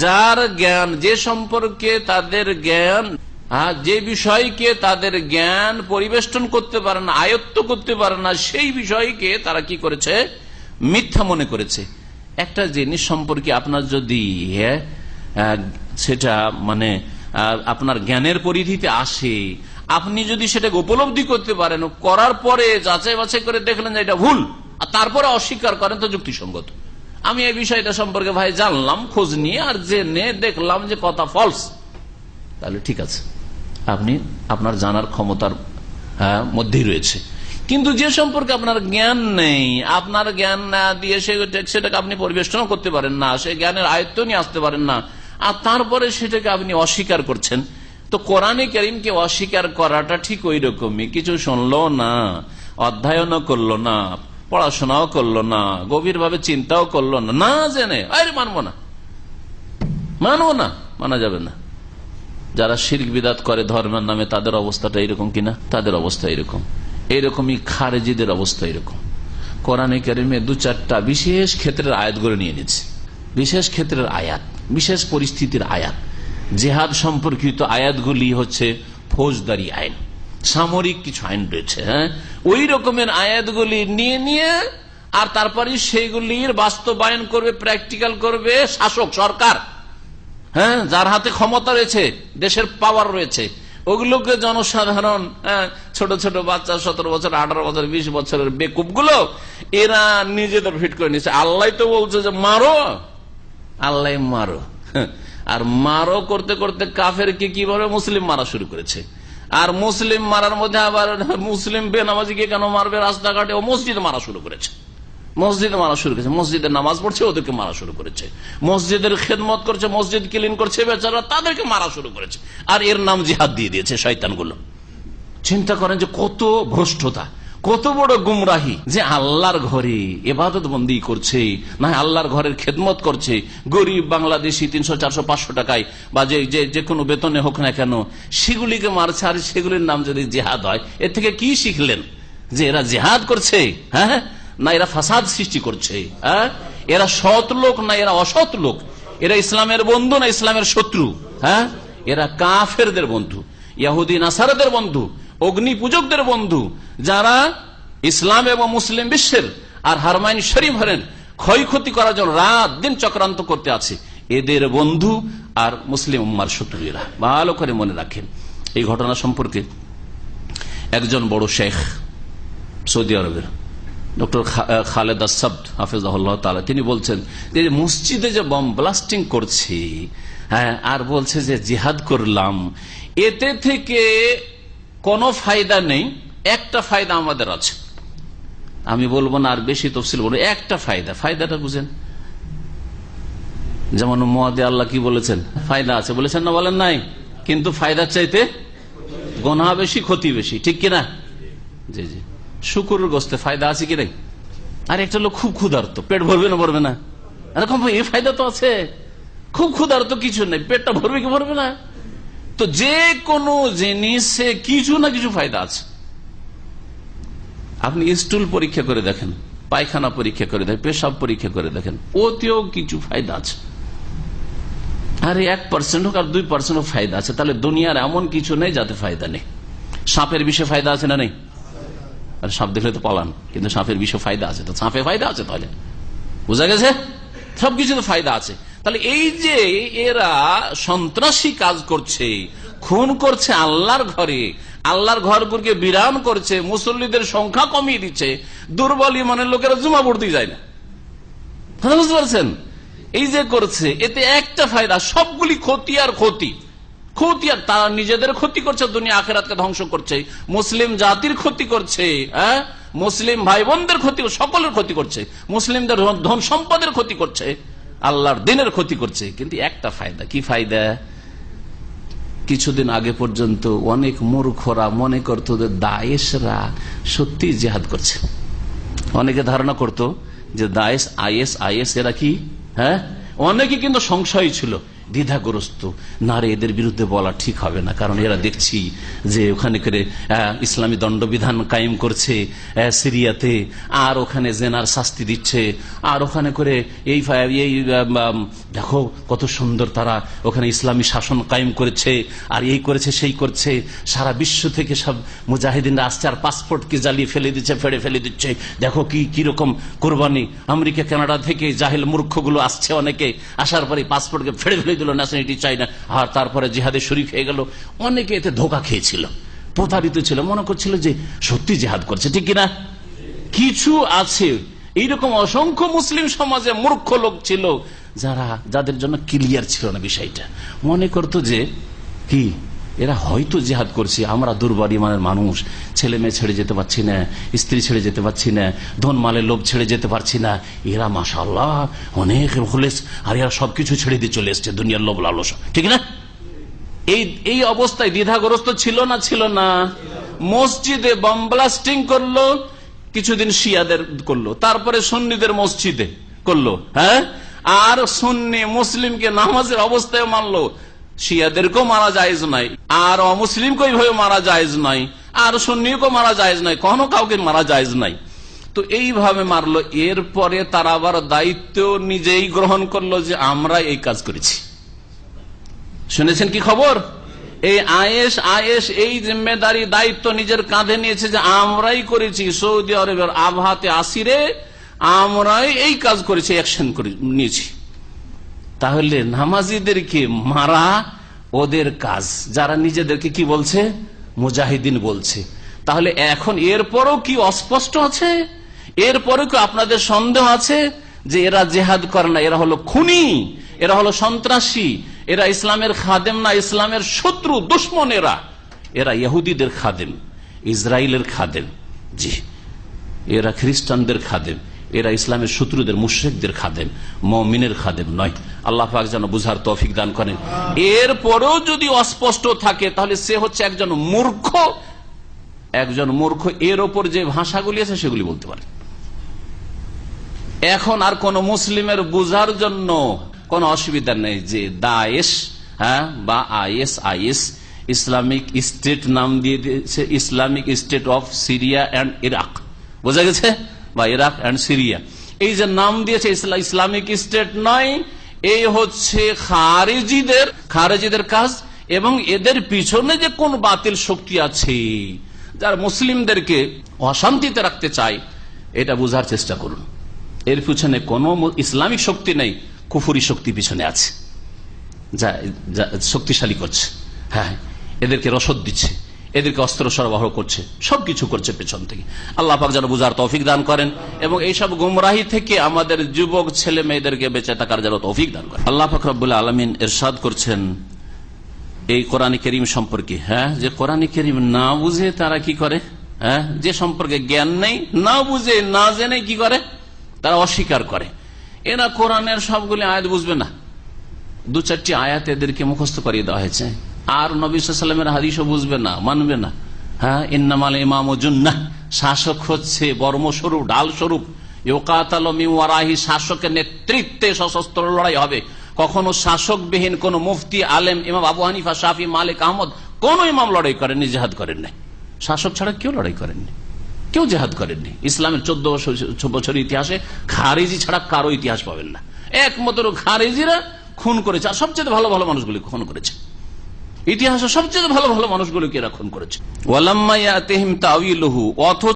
যার জ্ঞান, যে সম্পর্কে তাদের জ্ঞান যে বিষয়কে তাদের জ্ঞান পরিবেষ্টন করতে পারে না, আয়ত্ত করতে পারে না, সেই বিষয়কে তারা কি করেছে? মিথ্যা মনে করেছে। একটা জিনিস সম্পর্কে আপনার যদি সেটা মানে আপনার জ্ঞানের পরিধিতে আসে, আপনি যদি সেটাকে উপলব্ধি করতে পারেন, করার পরে যাচাই বাছাই করে দেখলেন যে এটা ভুল, আর তারপরে অস্বীকার করেন, তো যুক্তিসঙ্গত। আমি এই বিষয়টা সম্পর্কে ভাই জানলাম, খোঁজ নিয়ে আর জেনে দেখলাম যে কথা ফলস তাহলে ঠিক আছে। আপনি আপনার জানার ক্ষমতার মধ্যেই রয়েছে। কিন্তু যে সম্পর্কে আপনার জ্ঞান নেই, আপনার জ্ঞান না দিয়ে সেটাকে আপনি পরিবেষ্টন করতে পারেন না, সে জ্ঞানের আয়ত্ত নিয়ে আসতে পারেন না, আর তারপরে সেটাকে আপনি অস্বীকার করছেন। তো কোরআনে করিমকে অস্বীকার করাটা ঠিক ওই রকমই কিছু শুনলো না, অধ্যয়নও করল না পড়াশোনাও করল না, গভীরভাবে চিন্তাও করল না না জেনে, আরে মানবো না। মানবো না, মানা যাবে না। যারা শির্ক বিদাত করে ধর্মের নামে তাদের অবস্থাটা এরকম কিনা? তাদের অবস্থা এরকম। এইরকমই খারেজিদের অবস্থা এরকম। কোরআনে কারিমে দু চারটা বিশেষ ক্ষেত্রের আয়াত করে নিয়ে নিচ্ছে বিশেষ ক্ষেত্রের আয়াত, বিশেষ পরিস্থিতির আয়াত। জেহাদ সম্পর্কিত আয়াতগুলি হচ্ছে ফৌজদারি আইন। সামরিক কিছু আইন রয়েছে হ্যাঁ? ওই রকমের আয়াতগুলি নিয়ে নিয়ে আর তারপরে সেইগুলির বাস্তবায়ন করবে প্র্যাকটিক্যাল করবে শাসক সরকার হ্যাঁ? যার হাতে ক্ষমতা রয়েছে দেশের পাওয়ার রয়েছে। ওগুলোকে জনসাধারণ হ্যাঁ, ছোট ছোট বাচ্চা সতেরো বছর আঠারো বছর বিশ বছরের বেকুবগুলো এরা নিজেদের ফিট করে নিচ্ছে আল্লাহ তো বলছে যে মারো। আল্লাহ মারো। আর মারো করতে করতে কাফের কে কীভাবে মুসলিম মারা শুরু করেছে? আর মুসলিম মারার মধ্যে আবার মুসলিম বেনামাজিকে কেন মারবে? রাস্তাঘাটে ও মসজিদ মারা শুরু করেছে। মসজিদে মারা শুরু করেছে। মসজিদের নামাজ পড়ছে, ওদেরকে মারা শুরু করেছে। মসজিদের খেদমত করছে, মসজিদ ক্লিন করছে, বেচারা তাদেরকে মারা শুরু করেছে। আর এর নাম জিহাদ দিয়ে দিয়েছে শৈতানগুলো চিন্তা করেন যে কত ভ্রষ্টতা। কত বড় গুমরাহি যে আল্লাহর ঘরে এবাদত বন্দি করছে, না আল্লাহর ঘরের খেদমত করছে। গরিব বাংলাদেশি তিনশো, চারশো, পাঁচশো টাকায়, বা যে যে কোনো বেতনে হোক না কেন, সেগুলিকে মারছে, আর সেগুলির নাম যদি জেহাদ হয়, এর থেকে কি শিখলেন? যে এরা জেহাদ করছে হ্যাঁ? না এরা ফাসাদ সৃষ্টি করছে হ্যাঁ? এরা সৎ লোক না এরা অসৎ লোক? এরা ইসলামের বন্ধু না ইসলামের শত্রু হ্যাঁ? এরা কাফেরদের বন্ধু ইয়াহুদ্দিন আসারদের বন্ধু অগ্নি পূজকদের বন্ধু, যারা ইসলাম এবং মুসলিম বিশ্বের আর হারমাইন শরীফের ক্ষয়ক্ষতি করার জন্য রাত দিন চক্রান্ত করতে আছে। এদের বন্ধু আর মুসলিম উম্মার শত্রুরা। ভালো করে মনে রাখেন। এই ঘটনা সম্পর্কে একজন বড় শেখ, সৌদি আরবের, ডক্টর খালেদ আসাদ হাফিজাহুল্লাহ তালা তিনি বলছেন যে মসজিদে যে বম ব্লাস্টিং করছি হ্যাঁ আর বলছে যে জিহাদ করলাম, এতে থেকে কোনো ফায়দা নেই, একটা ফায়দা আমাদের আছে। আমি বলব না আর বেশি তফসিল বলব একটা ফায়দা। ফায়দাটা বুঝেন। যেমন মোয়াদে আল্লাহ কি বলেছেন? ফায়দা আছে। বলেছেন না, বলেন নাই? কিন্তু ফায়দার চাইতে গোনা বেশি, ক্ষতি বেশি। ঠিক কিনা জি জি। শুকুর গোস্তে ফায়দা আছে কি নাই? আর, একটা লোক খুব ক্ষুধার্ত। পেট ভরবে না ভরবে না? এরকম এই ফায়দা তো আছে। খুব ক্ষুধার্ত কিছু নেই। পেটটা ভরবে কি ভরবে না? তো যে কোনো জিনিসে কিছু না কিছু ফায়দা আছে। আপনি স্টুল পরীক্ষা করে দেখেন, পায়খানা পরীক্ষা করে দেখেন, পেশাব পরীক্ষা করে দেখেন, ওতেও কিছু ফায়দা আছে। আরে এক পার্সেন্ট হোক আর দুই পার্সেন্ট হোক ফায়দা আছে। তাহলে দুনিয়ার এমন কিছু নেই যাতে ফায়দা নেই। সাপের বিষয়ে ফায়দা আছে না নেই? আর সাপ দেখলে তো পালান, কিন্তু সাপের বিষয়ে ফায়দা আছে। তো সাপে ফায়দা আছে তাহলে। বোঝা গেছে? সবকিছু তো ফায়দা আছে। তাহলে এই যে এরা সন্ত্রাসী কাজ করছে, খুন করছে আল্লাহর ঘরে, আল্লাহর ঘরগুলোকে বিরাম করছে, মুসল্লিদের সংখ্যা কমিয়ে দিচ্ছে, দুর্বল ইমানের লোকেরা জুমা পড়তে যায় না। বুঝতে পারছেন? এই যে করছে, এতে একটা ফায়দা, সবগুলি ক্ষতি আর ক্ষতি। ক্ষতি আর তারা নিজেদের ক্ষতি করছে, দুনিয়া আখেরাতকে ধ্বংস করছে। মুসলিম জাতির ক্ষতি করছে হ্যাঁ? মুসলিম ভাই বোনদের ক্ষতি, সকলের ক্ষতি করছে। মুসলিমদের ধন সম্পদের ক্ষতি করছে। আল্লাহর দিনের ক্ষতি করছে, কিন্তু একটা ফায়দা। কি ফায়দা? কিছুদিন আগে পর্যন্ত অনেক মূর্খরা মনে করতো যে দায়েশরা সত্যি জেহাদ করছে। অনেকে ধারণা করত যে দায়েশ, আইএস আইএস এরা কি? হ্যাঁ? অনেকে কিন্তু সংশয় ছিল। দ্বিধাগ্রস্ত। না রে এদের বিরুদ্ধে বলা ঠিক হবে না, কারণ এরা দেখছি যে ওখানে করে ইসলামী দণ্ডবিধান কায়েম করছে সিরিয়াতে, আর ওখানে জেনার শাস্তি দিচ্ছে, আর ওখানে করে এই এই দেখো কত সুন্দর তারা ওখানে ইসলামী শাসন কায়েম করেছে, আর এই করেছে, সেই করছে, সারা বিশ্ব থেকে সব মুজাহিদিনরা আসছে, আর পাসপোর্টকে জ্বালিয়ে ফেলে দিচ্ছে, ফেড়ে ফেলে দিচ্ছে। দেখো কি কীরকম কোরবানি। আমেরিকা, কানাডা থেকে জাহিল মূর্খগুলো আসছে অনেকে, আসার পরে পাসপোর্টকে ফেড়ে ফেলে দিল ন্যাশনালিটি চাই না। আর তারপরে জেহাদে শরিক হয়ে গেল। অনেকে এতে ধোকা খেয়েছিল, প্রতারিত ছিল। মনে করছিল যে সত্যি জেহাদ করছে, ঠিক কিনা? কিছু আছে। এইরকম অসংখ্য মুসলিম সমাজে মূর্খ লোক ছিল, যারা, যাদের জন্য ক্লিয়ার ছিল না বিষয়টা। মনে করতো যে, কি? এরা হয়তো জেহাদ করছে। আমরা দুর্বল ইমানের মানুষ। ছেলে মেয়ে ছেড়ে যেতে পারছি না, স্ত্রী ছেড়ে যেতে পারছি না, ধন মালের লোভ ছেড়ে যেতে পারছি না। এরা মাসাল্লাহ অনেক হলে আর এরা সবকিছু ছেড়ে দিয়ে চলে এসছে দুনিয়ার লোভ লালসা। ঠিক না? এই এই অবস্থায় দ্বিধাগ্রস্ত ছিল না ছিল না? মসজিদে বম ব্লাস্টিং করল, কিছুদিন শিয়াদের করল, তারপরে সন্নিদের মসজিদে করল হ্যাঁ? আর সন্নি মুসলিমকে নামাজের অবস্থায় মারলো শিয়াদেরকেও মারা যায়জ নাই, আর অমুসলিমকে ওইভাবে মারা যায়জ নাই, আর সন্নিকেও মারা যায়জ নাই, কখনো কাউকে মারা যায়জ নাই। তো এইভাবে মারলো, এরপরে তারা আবার দায়িত্ব নিজেই গ্রহণ করল যে আমরা এই কাজ করেছি। শুনেছেন কি খবর? এই আয়েস আয়েস এই জিম্মেদারি দায়িত্ব নিজের কাঁধে নিয়েছে যে আমরাই করেছি, সৌদি আরবের আবহাতে আসিরে আমরাই এই কাজ করেছি অ্যাকশন করে নিয়েছি। তাহলে নামাজিদেরকে মারা ওদের কাজ। যারা নিজেদেরকে কি বলছে? মুজাহিদিন বলছে। তাহলে এখন এরপরও কি অস্পষ্ট আছে? এরপরে কি আপনাদের সন্দেহ আছে যে এরা জেহাদ করে না? এরা হলো খুনি, এরা হলো সন্ত্রাসী, এরা ইসলামের খাদেম না, ইসলামের শত্রু, দুশ্মন এরা। এরা ইহুদিদের খাদেম ইসরায়েলের খাদেম। জি, এরা খ্রিস্টানদের খাদেম। এরা ইসলামের শত্রুদের মুশ্রিকদের খাদেম, মমিনের খাদেম নয়। আল্লাহ পাক যেন বুঝার তৌফিক দান করেন। এরপরেও যদি অস্পষ্ট থাকে, তাহলে সে হচ্ছে একজন মূর্খ। একজন মূর্খ, এর ওপর যে ভাষাগুলি আছে, সেগুলি বলতে পারে। এখন আর কোন মুসলিমের বুঝার জন্য কোন অসুবিধা নেই যে দায়েশ হ্যাঁ বা আইএস আইএস, ইসলামিক স্টেট নাম দিয়ে দিয়েছে, Islamic state of Syria and Iraq. বোঝা গেছে? বা ইরাক অ্যান্ড সিরিয়া। এই যে নাম দিয়েছে ইসলামিক স্টেট নয়, এই হচ্ছে খারেজিদের খারেজিদের কাজ এবং এদের পিছনে যে কোন বাতিল শক্তি আছে, যার মুসলিমদেরকে অশান্তিতে রাখতে চায়, এটা বোঝার চেষ্টা করুন। এর পিছনে কোন ইসলামিক শক্তি নেই, কুফুরি শক্তি পিছনে আছে। যা শক্তিশালী করছে। হ্যাঁ এদেরকে রসদ দিচ্ছে। এদেরকে অস্ত্র সরবরাহ করছে, সবকিছু করছে পেছন থেকে। আল্লাহ পাক যেন বুঝার তৌফিক দান করেন এবং এইসব গুমরাহি থেকে আমাদের যুবক ছেলে মেয়েদেরকে বেঁচে থাকার যেন তৌফিক দান করেন। আল্লাহ পাক রব্বুল্লাহ আলমিন এরশাদ করছেন এই কোরআন করিম সম্পর্কে। হ্যাঁ যে কোরআন করিম না বুঝে তারা কি করে? হ্যাঁ যে সম্পর্কে জ্ঞান নেই, না বুঝে, না জেনে কি করে? তারা অস্বীকার করে। এরা কোরআনের সবগুলি আয়াত বুঝবে না। দু চারটি আয়াত এদেরকে মুখস্থ করিয়ে দেওয়া হয়েছে। আর নবী সাল্লামের হাদিসও বুঝবে না, মানবে না। হ্যাঁ ইন্নামাল ইমাম শাসক হচ্ছে বর্মস্বরূপ ঢাল স্বরূপ ইউকাতালি শাসকের নেতৃত্বে সশস্ত্র লড়াই হবে। কখনো শাসকবিহীন কোন মুফতি, আলেম, ইমাম আবু হানিফা, শাফি, মালিক, আহমদ, কোন ইমাম লড়াই করেননি, জেহাদ করেন নাই শাসক ছাড়া কেউ লড়াই করেননি। কেউ জেহাদ করেননি। ইসলামের চোদ্দ বছর ইতিহাসে খারেজি ছাড়া কারও ইতিহাস পাবেন না। একমাত্র খারেজিরা খুন করেছে, আর সবচেয়ে ভালো ভালো মানুষগুলি খুন করেছে। ইতিহাসে সবচেয়ে ভালো ভালো মানুষগুলোকে এরা করেছে। তেহিম তাউইলুহু অথচ